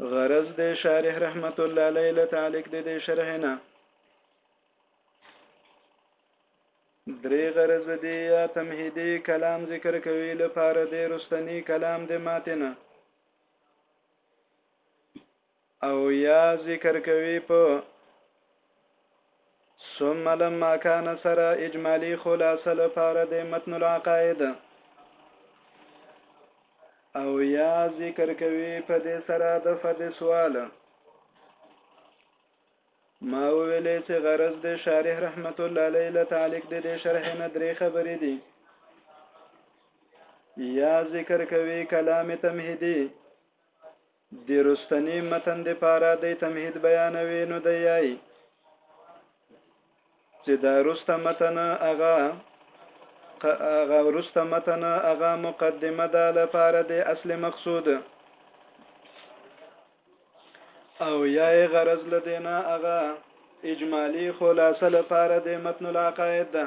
غرض د شارح رحمت الله علیه له تعلق د دې شرح نه درې غرض دي یا تمهیدی کلام ذکر کوي لپاره د رستنی کلام د ماتنه او یا ذکر کوي په ثم لما كان سره اجمالی خلاصه لپاره د متن العقائد او یا ذکر کوي په دې سره د فد سوال ما ویلې چې غرض د شارح رحمت الله علیه له تعلق د دې شرح نه درې خبرې دي یا ذکر کوي کلام تمهیدی د رستني متن د پاره د تمهید بیانوي نو دی یای چې دا رست متن اغا اغا رست متن اغا مقدمه ده لپاره د اصل مقصود او یای غرض لدینا اغا اجمالی خلاصه لپاره د متن العقائد ده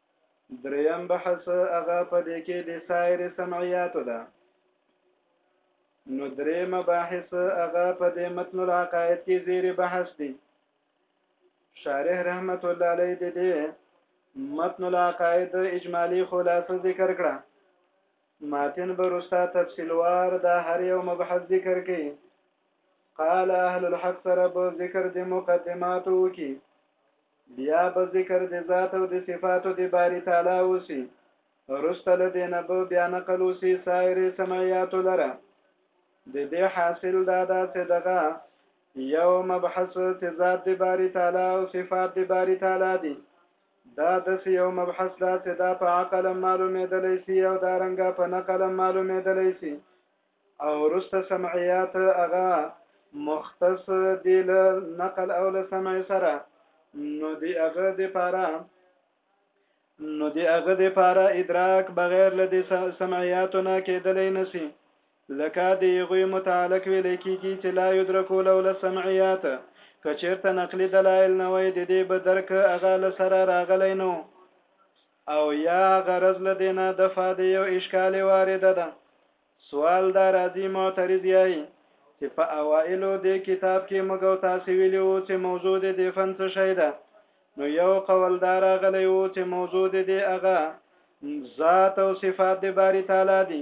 دریم بحث هغه په دې کې د سایر سمعیاتو ده نو درې مباحث هغه په دې متن العقائد کې زیر بحث دي شارح رحمت الله علیه دې دې متن العقائد اجمالی خلاصه ذکر کړه ماتن برستا تفصیلوار دا هر یو مبحث ذکر کړي قال اهل الحق سره به ذکر د مقدماتو کې بیا به ذکر د ذات او د صفاتو د باری تعالی اوسی وروسته له دې نه به بیا نقل اوسی سایر سمعیاتو لره د دې حاصل دا ده چې دغه یو مبحث چې ذات د باری تعالی او صفات د باری تعالی دي دا داسې یو مبحث دا چې دا په عقل معلومېدلی سي او دا رنګه په نقل معلومېدلی سي او رسته سمعیات اغا مختص دی له نقل او له سمع سره نو دی اغه د پاره نو دی اغه د پاره ادراک بغیر له سمعیاتو نه کېدلې نسی لکه د یغوی متعلق ویل کیږي چې لا یدرکو لو له سمعیات کچیرته نقلی دلایل نه وای د دې به درک اغه له سره راغلی نو او یا غرض لدینه د فاده یو اشکال وارده ده سوال دا راځي معترض یای چې په اوایلو د کتاب کې موږ او تاسو ویلي وو چې موضوع د دفن څه شی ده نو یو قول دا راغلی وو چې موضوع د دې هغه ذات او صفات د باری تعالی دي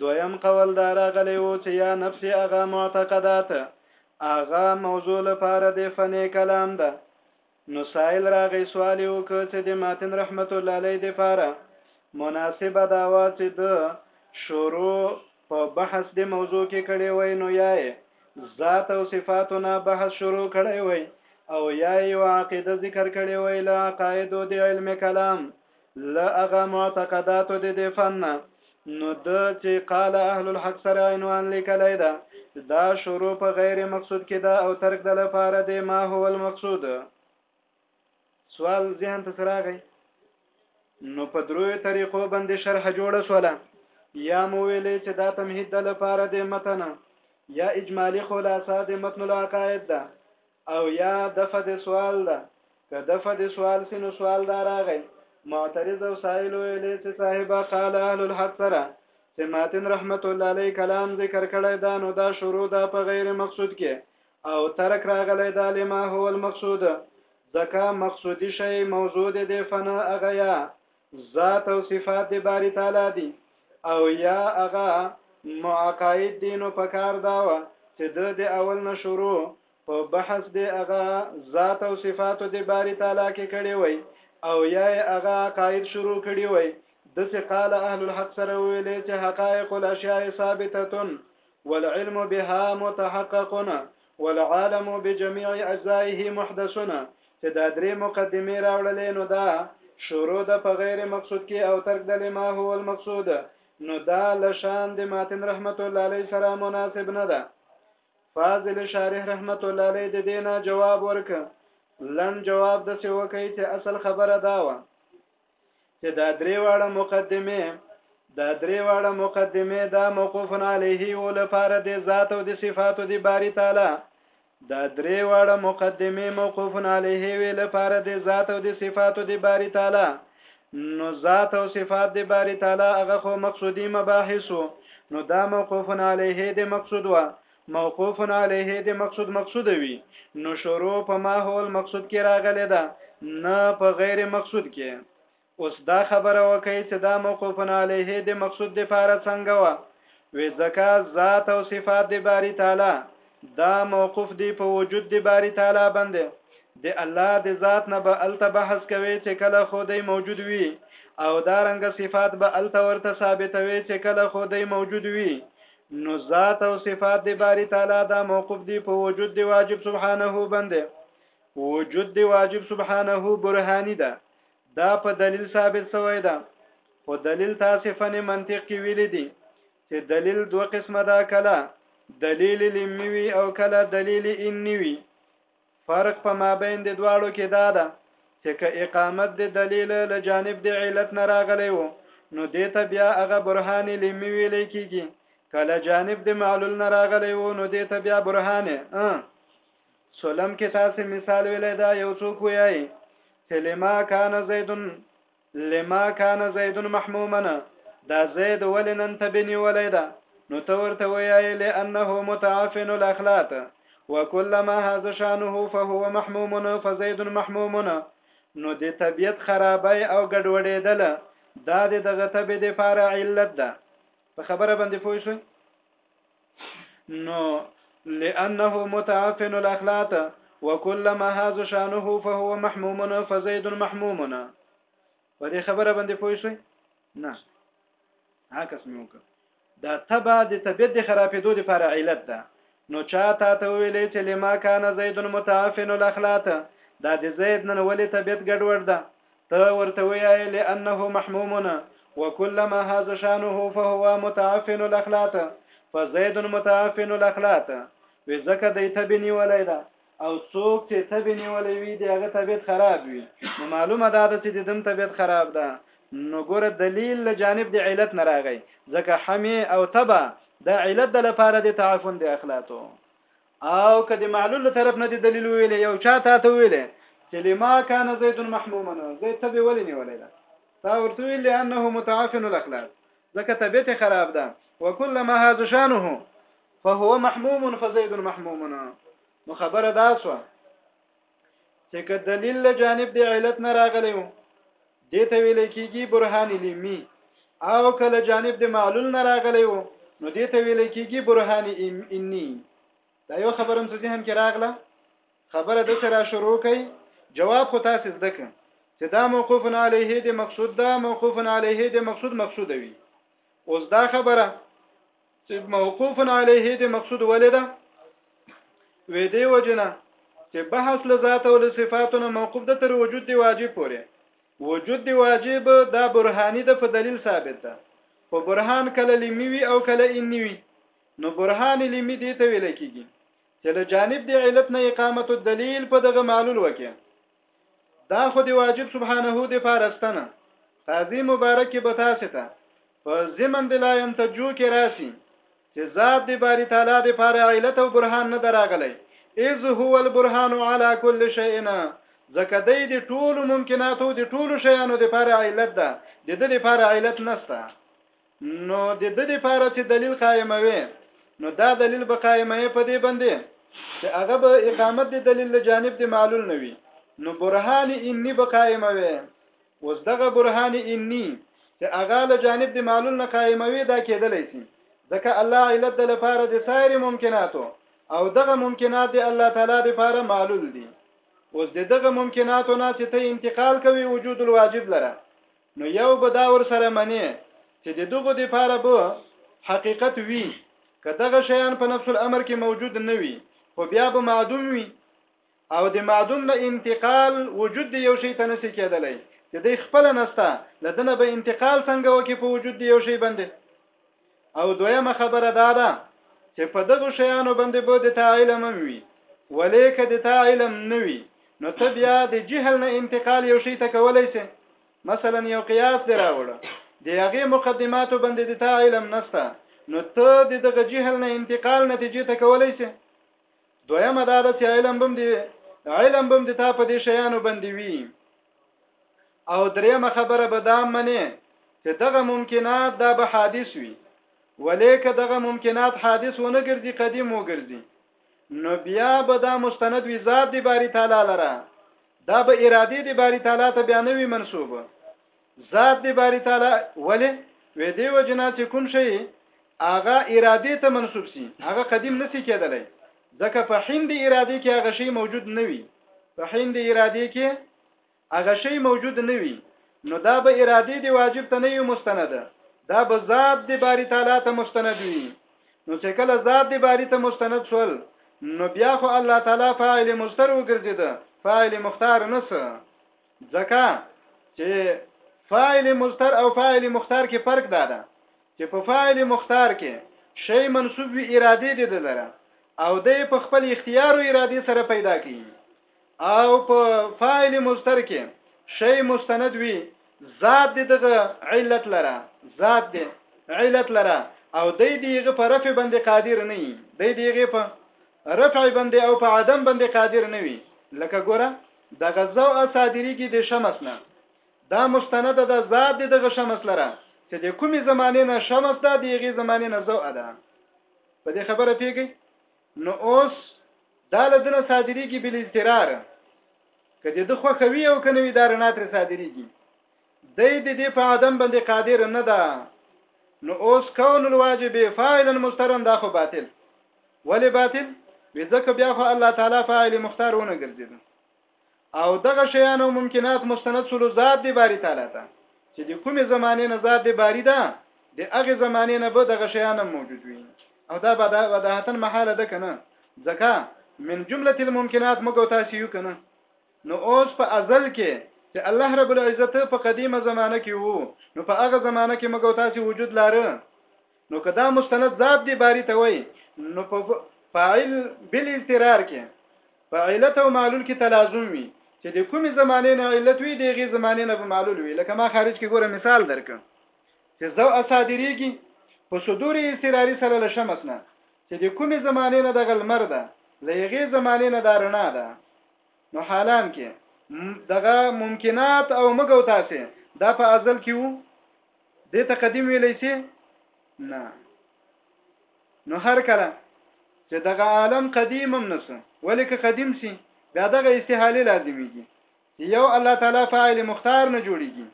دویم قول دا راغلی وو چې یا نفس هغه معتقدات هغه موضوع لپاره د فنې کلام ده نو سائل راغی سوال یې وکړ چې د ماتن رحمت الله علیه دپاره مناسبه دا وه چې ده شروع په بحث د موضوع کې کړې وای نو یا یې ذات او صفاتو نه بحث شروع کړی وای او یا یې یو عقیده ذکر کړې وای له عقایدو د علم کلام له هغه معتقداتو د دې فن نه نو د چې قال اهل الحق سره عنوان لیکلی ده دا شروع په غیر مقصود کې ده او ترک د لپاره د ما هو المقصود سوال ذهن ته سراغی نو په دروي طریقو باندې شرح جوړه سوله یا مو ویلې چې دا تمهید د لپاره د متن یا اجمالی خلاصه د متن العقائد ده او یا دفع د سوال ده که دفع د سوال سي نو سوال دا راغی معترض او سائل ویلې چې صاحبه قال اهل الحد سره چې ماتن رحمت الله علیه کلام ذکر کړی دا نو دا شروع ده په غیر مقصود کې او ترک راغلی دا لما هو المقصود ځکه مقصودی شی موضوع دی فنا اغیا ذات او صفات د باری تعالی دي او یا هغه معقاید دي نو په کار دا و چې د د اول نه شروع په بحث د هغه ذات او صفات د باری تعالی کې کړي وي او یا هغه عقاید شروع کړي وي د څه قال اهل الحق سره ویلې چې حقائق الاشیاء ثابتتون والعلم بها متحقق والعالم بجميع اجزائه محدث چې دا درې مقدمې راوړلې نو دا شروع د په غیر مقصود کې او ترک د لما هو المقصود نو دا لشان د ماتن رحمت الله علی سره مناسب نه ده فاضل شارح رحمت الله علی د دینه جواب ورک لن جواب د څه وکي چې اصل خبره دا و چې دا درې واړه مقدمه دا درې واړه مقدمه دا موقوف علیه او لپاره د ذات او د صفاتو د باری تعالی دا درې واړه مقدمه موقوف علیه وی لپاره د ذات او د صفاتو د باری تعالی نو ذات او صفات د باری تعالی هغه خو مقصودی مباحثو نو دا موقوف علیه د مقصود وا موقوف علیه د مقصود مقصود وي نو شروع په ما هو المقصود کې راغلی ده نه په غیر مقصود کې اوس دا خبره وکړي چې دا موقوف علیه د مقصود د پاره څنګه و وې ځکه ذات او صفات د باری تعالی دا موقوف دی په وجود د باری تعالی باندې د الله د ذات نه به الته بحث کوي چې کله خو دی موجود وي او دا رنګ صفات به الته ورته ثابتوي چې کله خو دی موجود وي نو ذات او صفات د باری تعالی دا موقوف دی په وجود دی واجب سبحانه بنده وجود دی واجب سبحانه برهانی ده دا په دلیل ثابت سوی ده خو دلیل تاسو فن منطق کې ویل دي چې دلیل دوه قسمه ده کله دلیل لمی وی او کله دلیل انی وی فرق په مابین د دواړو کې دا ده چې که اقامت د دلیل له جانب د علت نه راغلی وو نو دې ته بیا هغه برهان علمي ویل کېږي که له جانب د معلول نه راغلی وو نو دې ته بیا برهان سلم کې تاسو مثال ویلی دا یو څوک وایي چې لما کان زیدن لما کان زید محموما دا زید ولې نن تبې نیولې ده نو ته ورته وایې لانه متعفن الاخلاق وکلما هذا شانه فهو محموم فزید محموم نو د طبیعت خرابای او ګډوډېدل دا د دغه طبې د پاره علت ده په خبره باندې پوه شئ نو لانه متعفن الاخلاق وكلما هذا شانه فهو محموم فزيد محموم په دې خبره باندې پوه شئ نه عکس مې وکړ دا تبع د طبيعت د خرابېدو لپاره علت ده نو چا تا ته ویلې چې لما کان زید متعفن الاخلاق دا د زید نن ولې طبيعت ګډوډ ده ته ورته ویایې لأنه محموم وکلما هذا شانه فهو متعفن الاخلاط فزید متعفن الاخلاط وی ځکه دی تبې نیولې ده او څوک چې تبې نیولې وي د هغه طبیعت خراب وي نو معلومه ده چې د دم طبیعت خراب ده نو ګوره دلیل له جانب د علت نه راغی ځکه حمې او تبه د علت د لپاره د تعفن د اخلاطو او که د معلول له طرف نه د دلیل ویلې یو چا تا ته ویلې چې لما کان زید محموما زید ته به ولې نیولې ده تا ورته ویل لانه متعفن الاخلاق ځکه طبیعت خراب ده وکلما هذا شانه فهو محموم فزید محموم نو خبره دا سو چې که دلیل له جانب د علت نه راغلی وو دې ته ویل کېږي برهان علمي او کله جانب د معلول نه راغلی وو نو دې ته ویل کېږي برهان انی دا یو خبره هم ذهن کې راغله خبره د سره شروع کړي جواب خو تاسو زده کړئ چې دا موقوف علیه د مقصود دا موقوف علیه د مقصود مقصود وي اوس دا خبره چې موقوف علیه دې مقصود ولې ده وې دې وجنه چې بحث له ذات او له صفاتونو موقوف ده تر وجود دی واجب پورې وجود دی واجب دا برهانی ده په دلیل ثابت ده خو برهان کله لمی وي او کله انی وي نو برهان لمی دې ته ویل کېږي چې له جانب دی علت نه اقامت الدلیل په دغه معلول وکي دا خو دی واجب سبحانه دی پارستنه قاضی مبارک به تاسو ته په زمن د لایم تجو کې راشي چې ذات دی باری تعالی د پاره علت او برهان نه دراغلی اذ هو البرهان على كل شيء ځکه د دې ټولو ممکناتو د ټولو شیانو د پاره علت ده د دې لپاره علت نشته نو د د دې لپاره چې دلیل قائموي نو دا دلیل به قائمه په دې باندې چې هغه به اقامت د دلیل له جانب د معلول نه وي نو برهان انی به قائموي اوس دغه برهان انی چې هغه له جانب د معلول نه قائموي دا کېدلی شي ځکه الله علت د لپاره د سایر ممکناتو او دغه ممکنات د الله تعالی لپاره معلول دي اوس دغه ممکناتو نه چې ته انتقال کوي وجود الواجب لره نو یو به دا ورسره منی چې د دغو دپاره به حقیقت وي که دغه شیان په نفس الامر کې موجود نه وي خو بیا به معدوم وي او د معدوم نه انتقال وجود دی یو شی ته نسی کېدلی چې دی خپل نسته لدنه به انتقال څنګه وکي په وجود دی یو شی باندې او دویمه خبره دا ده چې په دغه شیانو باندې به د تا علم وي ولې که د تا علم نه وي نو ته بیا د جهل نه انتقال یو شی ته کولای شي مثلا یو قیاس دی راوړه د هغه مقدماتو باندې د تا علم نسته نو ته د دغه جهل نه انتقال نتیجې ته کولای شي دویمه دا ده چې علم بم دی علم بم د تا په دې شیانو باندې وي او دریمه خبره به دا منې چې دغه ممکنات دا به حادث وي ولې که دغه ممکنات حادث ونه ګرځي قدیم وګرځي نو بیا به دا مستند وی ذات دی باری تعالی لره دا به اراده دی باری تعالی ته بیا نه وی منسوبه ذات دی باری تعالی ولی وې دی وجنا چې کوم شي هغه اراده ته منسوب سي هغه قدیم نسی کېدلی ځکه په هند اراده کې هغه شی موجود نه وي په هند اراده کې هغه شی موجود نه وي نو دا به اراده دی واجب ته نه یو مستند دا به ذات دی باری تعالی ته مستند وي نو چې کله ذات دی باری ته مستند شول نو بیا خو الله تعالی فاعل مستر وګرځید فاعل مختار نس ځکه چې فاعل مستر او فاعل مختار کې فرق دا ده چې په فاعل مختار کې شی منصوب وي اراده دې د لره او دې په خپل اختیار او اراده سره پیدا کړي او په فاعل مستر کې شی مستند وي ذات دې دغه علت لره ذات دې علت لره او دې دیغه په رفع باندې قادر نه وي دې دیغه په رفع باندې او په عدم باندې قادر نه وي لکه ګوره د غزو اسادری کې د شمس نه دا مستنده ده ذات د دغه شمس لره چې د کومې زمانې نه شمس ده د هغې زمانې نه زو ده په دې خبره پیږي نو اوس دا لدنه صادریږي بل اضطرار کدی د خو خوي او کنوي دا رڼا تر صادریږي د دې د په ادم باندې قادر نه ده نو اوس کون الواجب فاعلا مسترن دا خو باطل ولی باطل وځکه بیا خو الله تعالی فاعل مختار ونه ګرځیدل او دغه شیان او ممکنات مستند سول ذات دی باری تعالی ته چې د کومې زمانه نه ذات دی باری ده د هغه زمانه نه به دغه شیان موجود وي او دا به د هتن محاله ده کنه ځکه من جمله الممکنات مګو تاسو یو کنه نو اوس په ازل کې چې الله رب العزت په قدیمه زمانه کې وو نو په هغه زمانه کې مګو تاسو وجود لاره نو که دا مستند ذات دی باری ته وای نو په فاعل بل اضطرار کې په علت او معلول کې تلازم وي چې د کومې زمانې نه علت وي د غي زمانې نه به معلول وي لکه ما خارج کې ګوره مثال درک چې زو اسادریږي په صدور استراری سره له شمس نه چې د کومې زمانې نه د غلمر ده له غي زمانې نه د رڼا ده نو حالان کې دغه ممکنات او مګو تاسو دا په ازل کې وو دې ته قدیم ویلی سي نه نو هر کله چې دغه عالم قدیم هم نسو ولې که قدیم سي بیا دغه استحاله لازمیږي چې یو الله تعالی فاعل مختار نه جوړیږي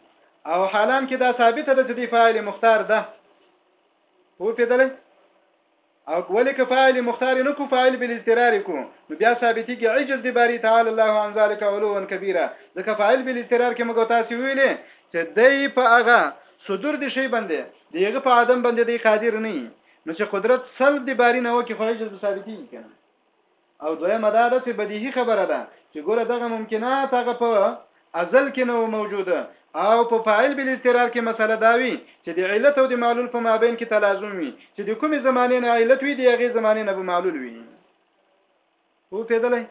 او حالان کې دا ثابته ده چې دی فاعل مختار ده هو پیدلې او ولې که فاعل مختار نه کړو فاعل بالاضطرار کړو نو بیا ثابتیږي عجز د باری تعالی الله عن ذلک علوا کبیره ځکه فاعل بالاضطرار کې موږ تاسو ویلې چې دی په هغه صدور دي شی باندې دیغه په عدم باندې دی قادر نه نو چې قدرت سلب دی باری نه وکي خو عجز ثابتیږي کنه او دویمه دا ده چې بدیهي خبره ده چې ګوره دغه ممکنات هغه په ازل کې نه و موجود او په فاعل بالاضطرار کې مسله دا وي چې د علت او د معلول په مابین کې تلازم وي چې د کومې زمانې نه علت وي د هغې زمانې نه به معلول وي هو پیدلې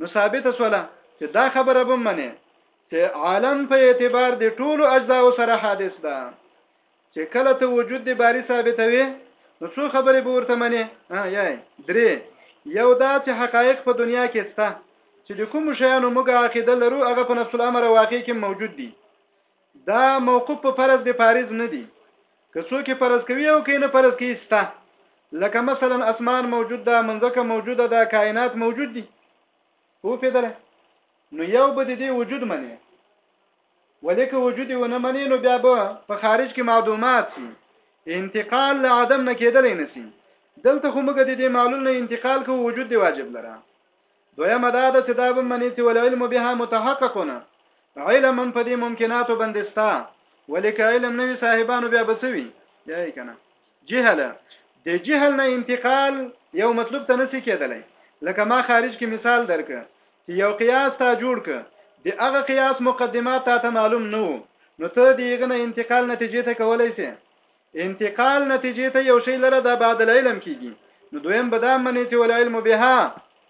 نو ثابته سوله چې دا خبره به منې چې عالم په اعتبار د ټولو اجزاو سره حادث ده چې کله ته وجود دی باری ثابتوي نو څو خبرې به ورته منې یای درې یو دا چې حقایق په دنیا کې شته چې د کوم شیانو موږ عقیده لرو هغه په نفس الامر واقع کې موجود دي دا موقوف په فرض دی فارض نه دي که څوک فرض کوي او که نه فرض کوي شته لکه مثلا اسمان موجود ده منځکه موجوده ده کائنات موجود دي هو پیدله نو یو به د دې وجود منی ولې که وجود یې ونه منې نو بیا به په خارج کې معدومات سي انتقال له عدم نه کېدلی نسی دلته خو موږ د دې معلول نه انتقال کوو وجود دی واجب لره دویمه دا ده چې دا به منې چې ول علم بها متحققونه علم هم په دې ممکناتو باندې ستا ولې که علم نه وي صاحبانو بیا بسوي بیا یې کنه جهل د جهل نه انتقال یو مطلوب ته نسی کېدلی لکه ما خارج کې مثال درک چې یو قیاس تا جوړ ک د هغه قیاس مقدمات تا ته معلوم نه وو نو ته دیغه نه انتقال نتیجې ته کولای سي انتقال نتیجې ته یو شی لره دا بعد العلم کیږي نو دویم بدام منی چې ول علم بها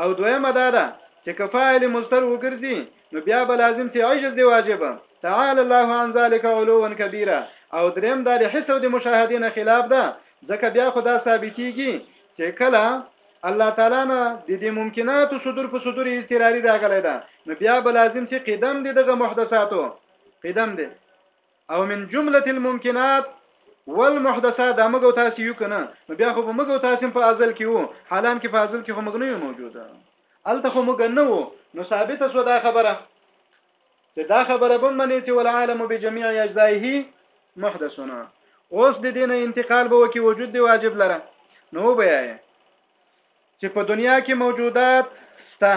او دویمه دا ده چې که فاعل مستر وګرځي نو بیا به لازم سی عجز دی واجب تعالی الله عن ذلك علوا كبيرا او دریم دا د حس او د مشاهده نه خلاف ده ځکه بیا خدا ثابتيږي چې کله الله تعالی نه د دې ممکنات صدور په صدور استراری راغلی ده نو بیا به لازم سی قدم دی دغه محدثاتو قدم دی او من جمله الممکنات والمحدثات دا موږ تاسو یو کنه نو بیا خو موږ تاسو په ازل کې وو حالان کې په ازل کې خو موږ نه یو موجوده الته خو موږ نه وو نو ثابت سو دا خبره چې دا خبره به منې چې ول عالم بجميع اجزائه محدثنا اوس د دینه انتقال به وکي وجود دی واجب لره نو بیا چې په دنیا کې موجودات سته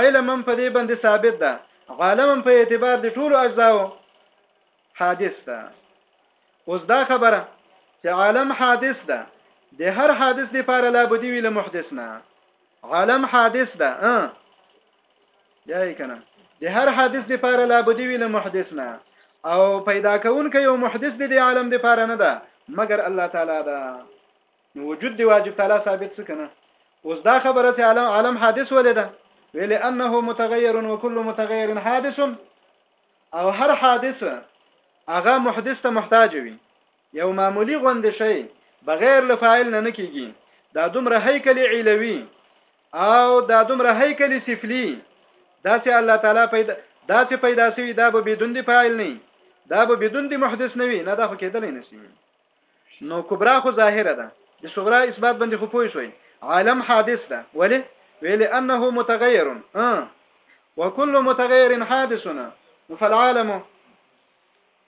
علم هم په دې باندې ثابت ده عالم هم په اعتبار د ټولو اجزاو حادث ده اوس دا خبره چې عالم حادث ده د هر حادث لپاره لا بدی ویل محدث نه عالم حادث ده ها بیا یې کنه د هر حادث لپاره لا بدی ویل محدث نه او پیدا کون کې یو محدث دی د عالم لپاره نه ده مګر الله تعالی ده نو وجود دی واجب تعالی ثابت څه کنه اوس دا خبره چې عالم عالم حادث ولیدا ویل انه متغیر وکل متغیر حادث او هر حادث هغه محدث ته محتاج وي یو معمولی غوند شي بغیر لفاعل نه کیږي دا دومره هیکل علوي او دا دومره هیکل سفلی دا چې الله تعالی پیدا دا چې پیدا شوی دا به بدون دی فاعل نه دا به بدون دی محدث نه وي نه دا خو کېدلی نشي نو کبرا خو ظاهره ده د صغرا اثبات باندې خو پوه شوي عالم حادث ده ولی ویل انه متغیر اه وكل متغیر حادثنا فالعالم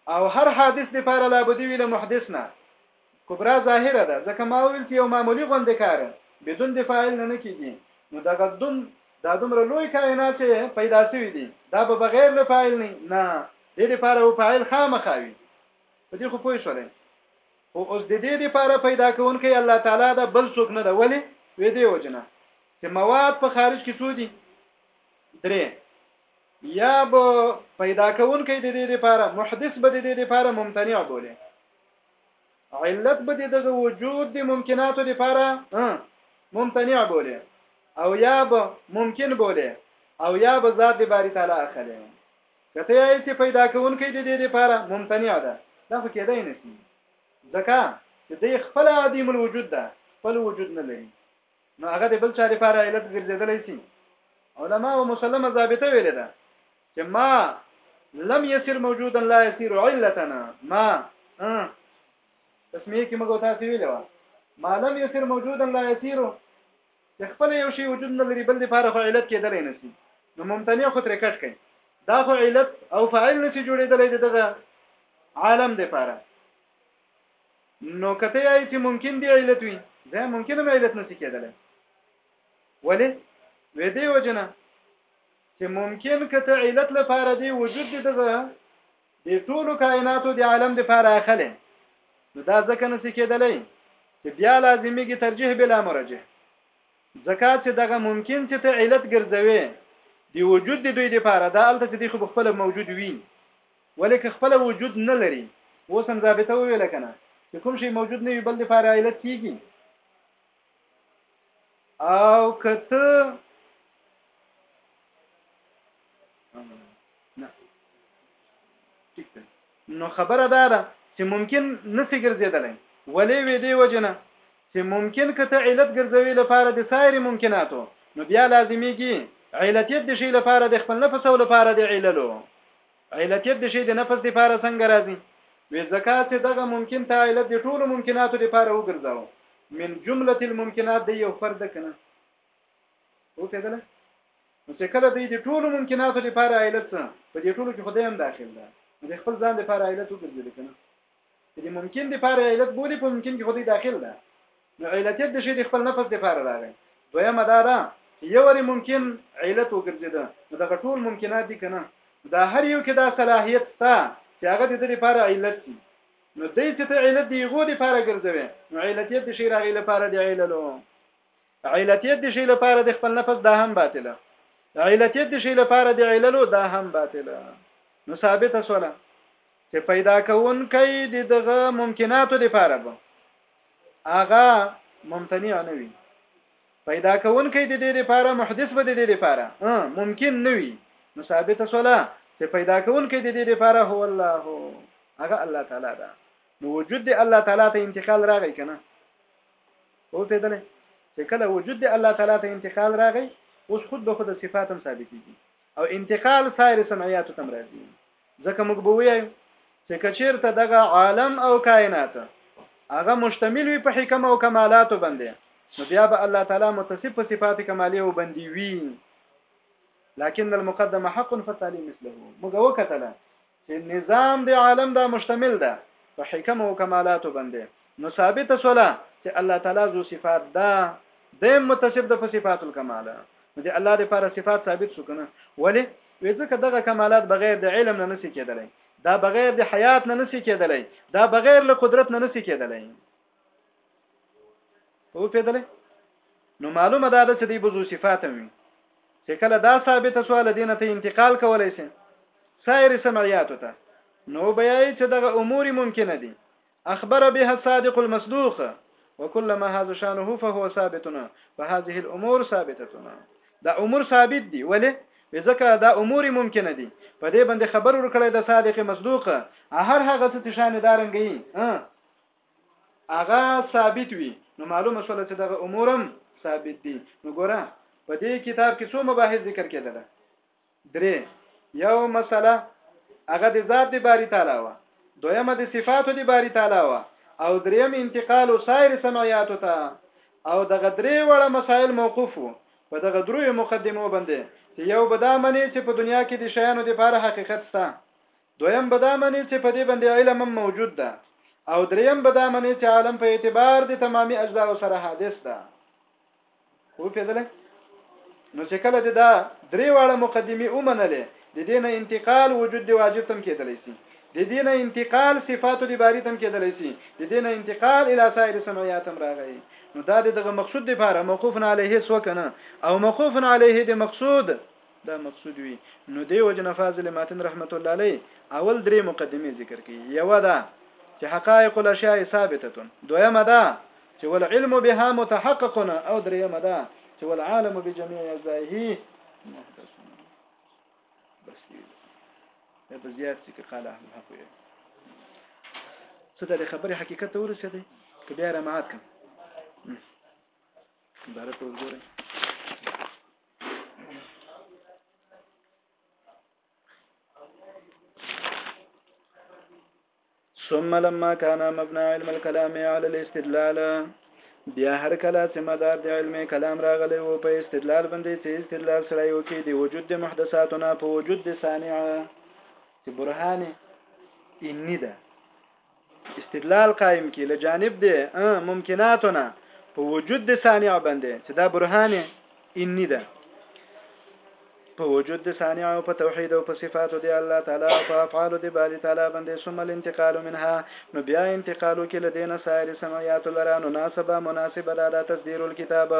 او هر حادث د پاره لابدی ویل محدث نه کبرا ظاهره ده ځکه ما ویل چې یو معمولی غوند کار بدون د فاعل نه نه کیږي نو دغه دوم دا دومره لوی کائنات چې پیدا شوی دي دا به بغیر له فاعل نه نه د لپاره او فاعل خامخاوي په دې خو پوه شولې خو اوس د دې لپاره پیدا کوونکی الله تعالی دا بل څوک نه دی ولی وې دی وجنه چې مواد په خارج کې څو دي درې یا به پیدا کوونکی د دې لپاره محدث به د دې لپاره ممتنع بوله علت به دغه وجود د ممکناتو لپاره ممتنع بوله او یا به ممکن بوله او یا به ذات باری تعالی اخلي که ته یایې چې پیدا کوونکی د دې دپاره ممتنع ده، دا خو کېدای نه شي، ځکه چې دی خپله عدیم الوجود ده، خپل وجود نه لري، نو هغه د بل چا دپاره علت ګرځېدلی شي. علماو مسلمه ضابطه ویلې ده چې ما لم یسر موجودا لا یسیر علتنا ما تسمیه کې موږ تاسو ویلې وه ما لم یسر موجودا لا یسیر چې خپله یو شی وجود نه لري بل د پاره خو علت کېدلی نه سي نو ممتنع خو ترې کټ کوي دا خو علت او فاعل نه سي جوړېدلی د دغه عالم د پاره نو کته یې چې ممکن دی علت وي زه ممکن هم علت نسی کېدلی ولی وې دی وجنه چې ممکن کته علت لپاره دی وجود دی دغه د ټولو کائناتو د عالم د پاره اخلې نو دا ځکه نسی کېدلی چې بیا لازمیږي ترجیح بلا مرجح ځکه چې دغه ممکن چې ته علت ګرځوي د وجود د دوی د پاره دا الته چې دی خو خپل موجود وي ولې که خپل وجود نه لري اوس هم ضابطه وویل کنه چې کوم شی موجود نه وي بل د پاره علت کیږي او کته نو خبره دا ده چې ممکن نسی ګرځیدلی ولې وې دی وجنه چې ممکن کته علت ګرځوي لپاره د سایر ممکناتو نو بیا لازمیږي علتیت د شی لپاره د خپل نفس او لپاره د عللو علتیت د شی د نفس دپاره څنګه راځی وی ځکه چه دغه ممکن ته علت د ټولو ممکناتو دپاره وګرځاوه من جملة الممکنات دی یو فرد ده کنه وپیدله نو چه کله دی د ټولو ممکناتو دپاره علت سه په دې ټولو کې خدای هم داخل ده د خپل ځان دپاره علت وګرځیده کنه چې د ممکن د پاره علت بولي په ممکن کې خو دی داخل ده نو علتیت د شی د خپل نفس د پاره راغی دویمه دا ده چې یو ری ممکن علت وګرځیده نو دغه ټول ممکنات دي کنه دا هر یو کې دا صلاحیت ستا چې هغه د دې لپاره علت شي نو دې چې ته علت دی غو د پاره ګرځوي نو علتیت د شی راغی لپاره دی عللو علتیت د شی لپاره د خپل نفس دا هم باطله علتیت د شی لپاره د عللو دا هم باطله نو ثابت اسوله چې پیدا کون کوي د دغه ممکناتو لپاره به اغا ممتنع نه وي پیدا کون کې د دې لپاره محدث به د دې لپاره ممکن نه وي نو ثابت سولا چې پیدا کون کې د دې لپاره هو الله هغه الله تعالی دا نو وجود دی الله تعالی ته انتقال راغی کنه اوسېدلی چې کله وجود د الله تعالی ته انتقال راغی اوس خود به خود صفات هم ثابتېږي او انتقال سایر سمعیاتو تم راځي ځکه موږ به وایو چې کچیرته دغه عالم او کائنات هغه مشتمل وي په حکم او کمالاتو باندې نو بیا به الله تعالی متصف په صفات کمالیه او بندي وي لكن المقدم حق فالتالي مثله موږ وکتل چې نظام د عالم دا مشتمل ده په حکم او کمالاتو باندې نو ثابت سوله چې الله تعالی ذو صفات ده دیم متصف ده په صفات الکماله نو د الله لپاره صفات ثابت شو کنه ولی وې ځکه دغه کمالات بغیر د علم نه نسی کېدلی دا بغیر د حیات نه نسی کېدلی دا بغیر له قدرت نه نسی کېدلی او پیدلې نو معلومه ده چې دی بزو صفات وي چې کله دا ثابته سو لدینه ته انتقال کولای شي سایر سمعیات ته نو بیا چې دغه امور ممکنه دي اخبر بها الصادق المصدوق وكلما هذا شانه فهو ثابتنا فهذه الامور ثابتتنا دا امور ثابت دي ولی ځکه دا امور ممکنه دي په دې باندې خبر ورکړی د صادق مصدوق هر هغه څه چې شان دارنګي هغه ثابت وي نو معلومه شول چې دغه امورم ثابت دي نو ګوره په دې کتاب کې څو مباحث ذکر کېدل درې یو مسله هغه د ذات د باری تعالی وا دویمه د صفاتو د باری تعالی وا او دریم انتقال او سایر سمعیات ته او دغه درې وړه مسائل موقوف وو په دغه دروي مقدمو باندې چې یو بدا منی چې په دنیا کې د شیانو د پاره حقیقت سته دویم به دا منې چې په دې باندې علم هم موجود ده او دریم به دا منې چې عالم په اعتبار د تمامي اجزاء سره حادث ده خو په دله نو چې کله د دا درې واړه مقدمي ومنلې د دې نه انتقال وجود دی واجب تم کېدلی شي د دې نه انتقال صفات دی باری تم کېدلی شي د دې نه انتقال الی سایر سمعیات هم راغی نو دا دغه مقصود دی لپاره موقوف علیه سو کنه او موقوف علیه د مقصود دا مقصود وي نو دی وجنه فاضل ماتن رحمت الله علیه اول درې مقدمه ذکر کړي یو دا چې حقائق الاشیاء ثابته دویمه دا چې ول علم بها متحققنا او دریمه دا چې ول عالم بجميع اجزائه بس دی دا په زیات څه کې قال اهل الحق یې څه د خبرې حقیقت ته ورسېده که بیا رمعات کوم عبارت وګورئ ثم لما كان مبنى علم الكلام على الاستدلال بیا هر کله چې مدار د علم کلام راغلی وو په استدلال باندې چې استدلال سره یو کې د وجود د محدثاتونه په وجود د صانع چې برهان انی ده استدلال قائم کی له جانب دی ممکناتو نه په وجود د صانع باندې چې دا برهان انی ده په وجود د صانع او په توحید او په صفات دی الله تعالی او په افعال دی باری تعالی باندې ثم الانتقال منها نو بیا انتقال کې لدین سایر سمعیات لرانو ناسبه مناسبه ده د تصدیر الكتاب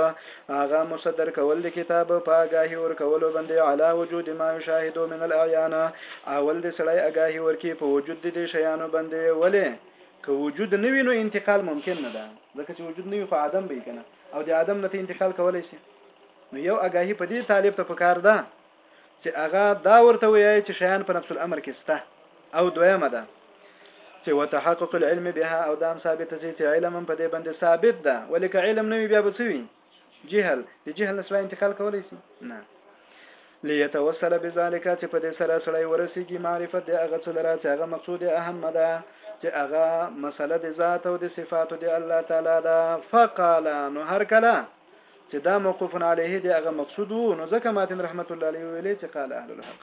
هغه مصدر کول د کتاب په اګاهي ورکولو باندې علا وجود ما يشاهدو من الاعيان اول د سړی اګاهي ورکی په وجود د دې شیانو باندې ولې که وجود نه وي نو انتقال ممکن نه ده ځکه چې وجود نه وي خو عدم به کنه او د عدم نه انتقال کولای شي نو یو اگاهی په دې طالب ته پکار ده چې هغه دا ورته وایي چې شیان په نفس الامر کې سته او دویمه ده چې وتحقق العلم بها او دام ثابت سي چې علم هم په دې باندې ثابت ده ولې که علم نه وي بیا به څه وي جهل د جهل نه سره انتقال کولای شي نه ليتوصل بذلك چې په دې سره سره ورسیږي معرفت د هغه څه لرا چې هغه مقصود اهم ده چې هغه مسله د ذات او د صفات د الله تعالی ده فقال نو هر کله چې دا موقوف علیه دی هغه مقصود وو نو ځکه ماتن رحمت الله علیه ویلې چې قال اهل الحق